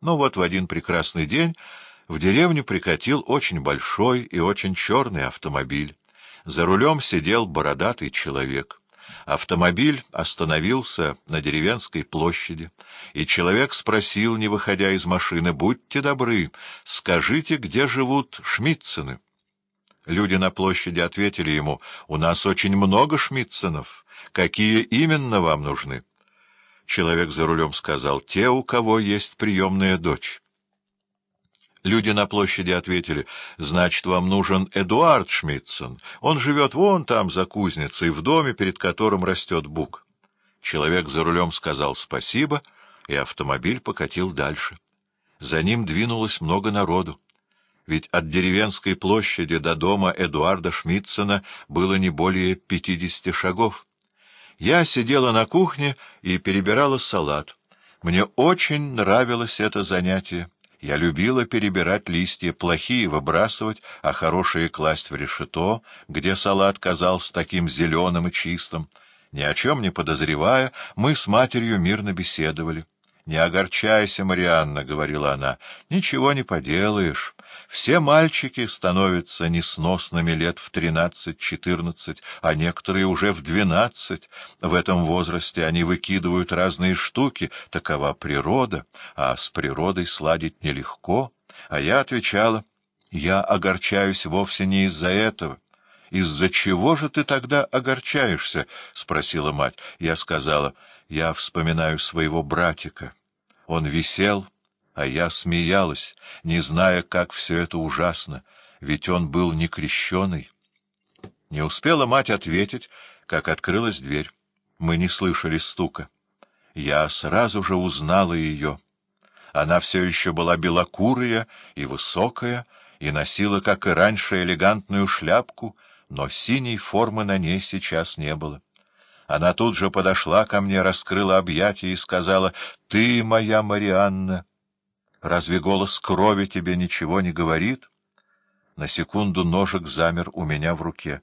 Но вот в один прекрасный день в деревню прикатил очень большой и очень черный автомобиль. За рулем сидел бородатый человек. Автомобиль остановился на деревенской площади, и человек спросил, не выходя из машины, «Будьте добры, скажите, где живут Шмидцены?» Люди на площади ответили ему, «У нас очень много Шмидценов. Какие именно вам нужны?» Человек за рулем сказал, «Те, у кого есть приемная дочь». Люди на площади ответили, «Значит, вам нужен Эдуард Шмидтсон. Он живет вон там, за кузницей, в доме, перед которым растет бук». Человек за рулем сказал «спасибо», и автомобиль покатил дальше. За ним двинулось много народу. Ведь от деревенской площади до дома Эдуарда Шмидтсона было не более пятидесяти шагов. Я сидела на кухне и перебирала салат. Мне очень нравилось это занятие. Я любила перебирать листья, плохие выбрасывать, а хорошие класть в решето, где салат казался таким зеленым и чистым. Ни о чем не подозревая, мы с матерью мирно беседовали. — Не огорчайся, Марианна, — говорила она, — ничего не поделаешь. Все мальчики становятся несносными лет в тринадцать-четырнадцать, а некоторые уже в двенадцать. В этом возрасте они выкидывают разные штуки, такова природа, а с природой сладить нелегко. А я отвечала, я огорчаюсь вовсе не из-за этого. — Из-за чего же ты тогда огорчаешься? — спросила мать. Я сказала, — я вспоминаю своего братика. Он висел, а я смеялась, не зная, как все это ужасно, ведь он был не крещеный. Не успела мать ответить, как открылась дверь. Мы не слышали стука. Я сразу же узнала ее. Она все еще была белокурая и высокая, и носила, как и раньше, элегантную шляпку, но синей формы на ней сейчас не было. Она тут же подошла ко мне, раскрыла объятия и сказала, «Ты моя Марианна! Разве голос крови тебе ничего не говорит?» На секунду ножик замер у меня в руке,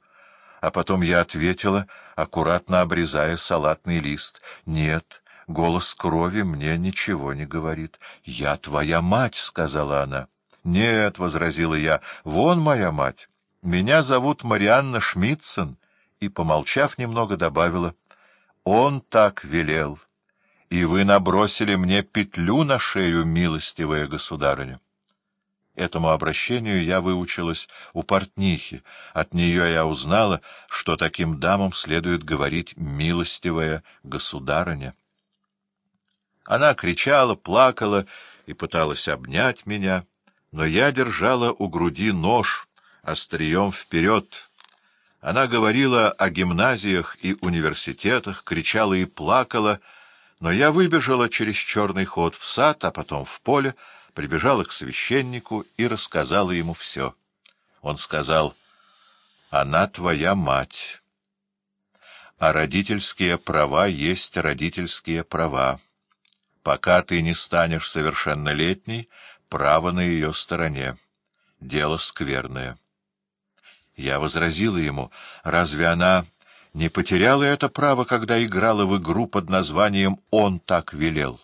а потом я ответила, аккуратно обрезая салатный лист, «Нет, голос крови мне ничего не говорит. Я твоя мать», — сказала она. «Нет», — возразила я, — «вон моя мать. Меня зовут Марианна Шмидтсон» и, помолчав немного, добавила, «Он так велел, и вы набросили мне петлю на шею, милостивая государыня». Этому обращению я выучилась у портнихи. От нее я узнала, что таким дамам следует говорить «милостивая государыня». Она кричала, плакала и пыталась обнять меня, но я держала у груди нож острием вперед, она говорила о гимназиях и университетах, кричала и плакала, но я выбежала через черный ход в сад, а потом в поле, прибежала к священнику и рассказала ему все. Он сказал, «Она твоя мать, а родительские права есть родительские права. Пока ты не станешь совершеннолетней, право на ее стороне. Дело скверное». Я возразила ему, разве она не потеряла это право, когда играла в игру под названием «Он так велел»?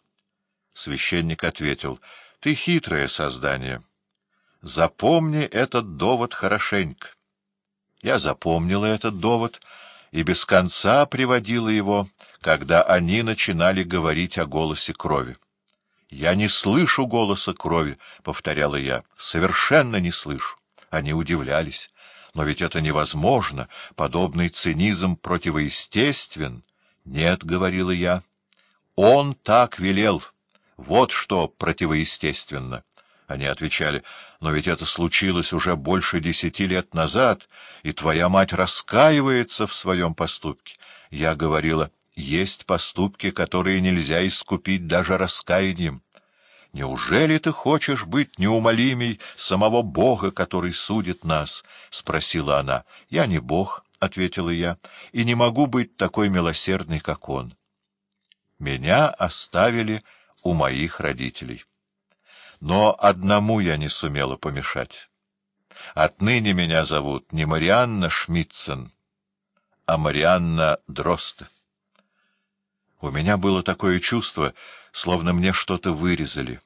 Священник ответил, — Ты хитрое создание. Запомни этот довод хорошенько. Я запомнила этот довод и без конца приводила его, когда они начинали говорить о голосе крови. «Я не слышу голоса крови», — повторяла я, — «совершенно не слышу». Они удивлялись. Но ведь это невозможно, подобный цинизм противоестествен. Нет, — говорила я, — он так велел, вот что противоестественно. Они отвечали, но ведь это случилось уже больше десяти лет назад, и твоя мать раскаивается в своем поступке. Я говорила, есть поступки, которые нельзя искупить даже раскаянием. «Неужели ты хочешь быть неумолимей самого Бога, который судит нас?» — спросила она. «Я не Бог», — ответила я, — «и не могу быть такой милосердной, как Он». Меня оставили у моих родителей. Но одному я не сумела помешать. Отныне меня зовут не Марианна Шмидтсен, а Марианна Дросте. У меня было такое чувство, словно мне что-то вырезали.